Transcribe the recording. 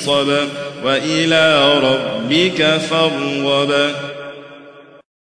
فانصب وإلى ربك فارغب.